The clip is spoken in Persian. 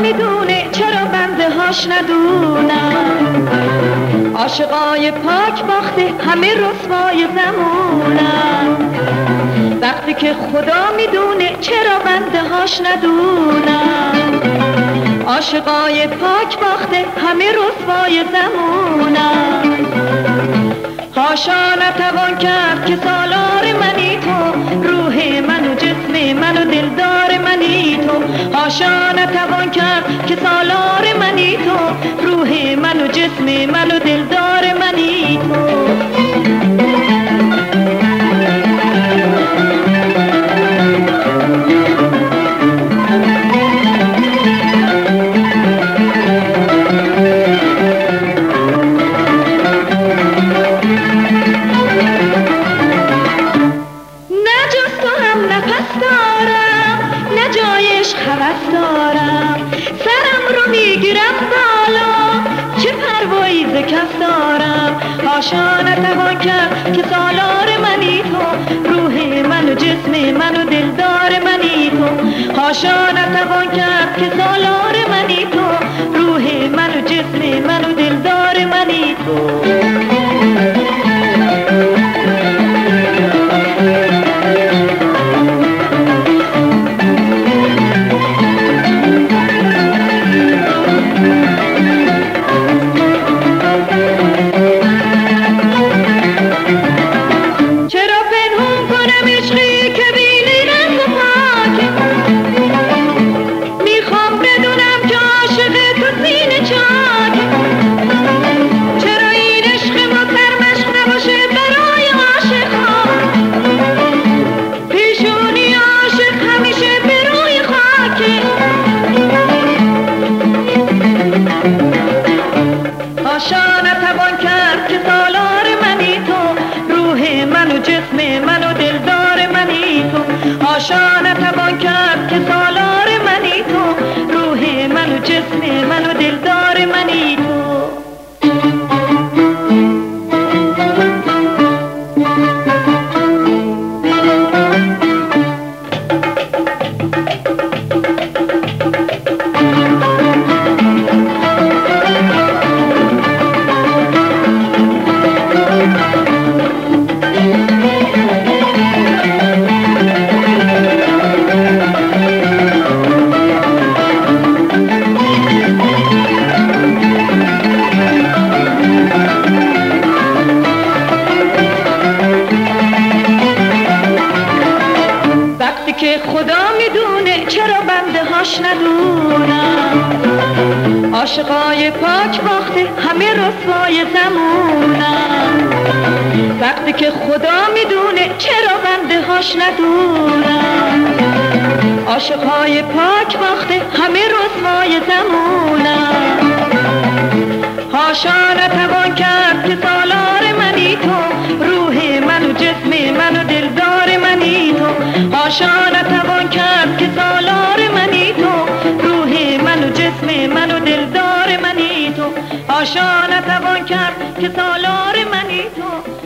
می‌دونه چرا بنده هاش ندونم. عاشقای پاک باخته همه رسوای زمونم. وقتی که خدا می‌دونه چرا بنده هاش ندونم. عاشقای پاک باخته همه رسوای زمونم. هاشا نتوان کرد که سالار منی تو روح من نتوان کرد که سالار منی تو روح من و جسم من و دلدار دارم. سرم رو می‌گیرم بالا. چه پروایی ز کف دارم. هاشا نتوان کرد که سالار منی تو. روح من و جسم من و دلدار منی تو. هاشا نتوان کرد که سالار منی تو. هاشا نتوان کرد که سالار منی تو روح من و جسم من و دلدار منی تو. هاشا نتوان کرد خدا می‌دونه چرا بنده هاش ندونم. عاشقای پاک باخته همه رسوای زمونم. وقتی که خدا می‌دونه چرا بنده هاش ندونم. عاشقای پاک باخته همه رسوای زمونم. تو هاشا نتوان کرد که سالار منی تو.